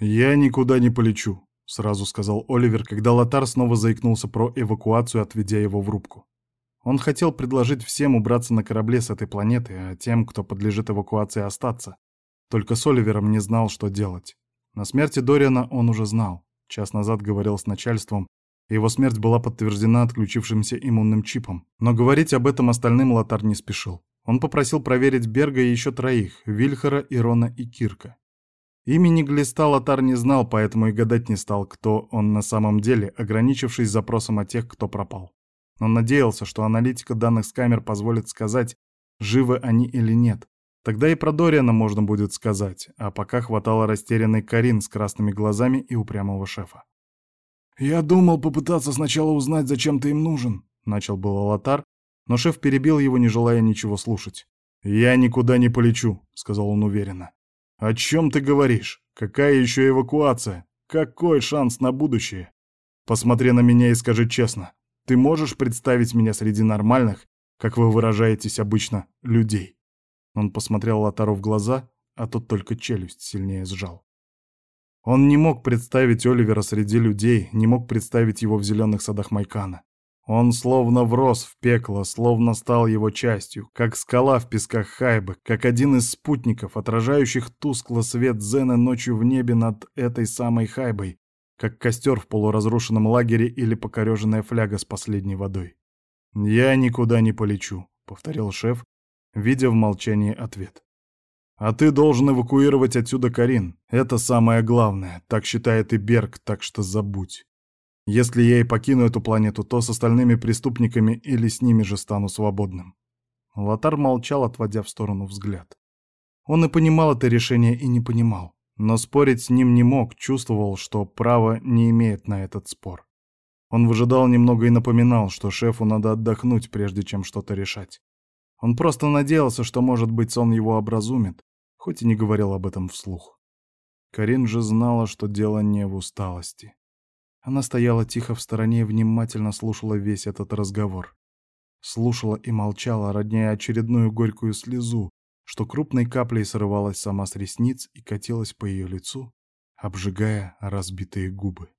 «Я никуда не полечу», — сразу сказал Оливер, когда Лотар снова заикнулся про эвакуацию, отведя его в рубку. Он хотел предложить всем убраться на корабле с этой планеты, а тем, кто подлежит эвакуации, остаться. Только с Оливером не знал, что делать. На смерти Дориана он уже знал. Час назад говорил с начальством, его смерть была подтверждена отключившимся иммунным чипом. Но говорить об этом остальным Лотар не спешил. Он попросил проверить Берга и еще троих — Вильхара, Ирона и Кирка. Имени Глиста Лотар не знал, поэтому и гадать не стал, кто он на самом деле, ограничившись запросом о тех, кто пропал. Он надеялся, что аналитика данных с камер позволит сказать, живы они или нет. Тогда и про Дориана можно будет сказать, а пока хватало растерянной Карин с красными глазами и упрямого шефа. «Я думал попытаться сначала узнать, зачем ты им нужен», — начал был Лотар, но шеф перебил его, не желая ничего слушать. «Я никуда не полечу», — сказал он уверенно. «О чем ты говоришь? Какая еще эвакуация? Какой шанс на будущее? Посмотри на меня и скажи честно, ты можешь представить меня среди нормальных, как вы выражаетесь обычно, людей?» Он посмотрел Лотару в глаза, а тот только челюсть сильнее сжал. Он не мог представить Оливера среди людей, не мог представить его в зеленых садах Майкана. Он словно врос в пекло, словно стал его частью, как скала в песках Хайбы, как один из спутников, отражающих тускло свет Зена ночью в небе над этой самой Хайбой, как костер в полуразрушенном лагере или покореженная фляга с последней водой. «Я никуда не полечу», — повторил шеф, видя в молчании ответ. А ты должен эвакуировать отсюда Карин. Это самое главное. Так считает и Берг, так что забудь. Если я и покину эту планету, то с остальными преступниками или с ними же стану свободным. Лотар молчал, отводя в сторону взгляд. Он и понимал это решение, и не понимал. Но спорить с ним не мог, чувствовал, что права не имеет на этот спор. Он выжидал немного и напоминал, что шефу надо отдохнуть, прежде чем что-то решать. Он просто надеялся, что, может быть, сон его образумит, хоть и не говорил об этом вслух. Карин же знала, что дело не в усталости. Она стояла тихо в стороне и внимательно слушала весь этот разговор. Слушала и молчала, родняя очередную горькую слезу, что крупной каплей срывалась сама с ресниц и катилась по ее лицу, обжигая разбитые губы.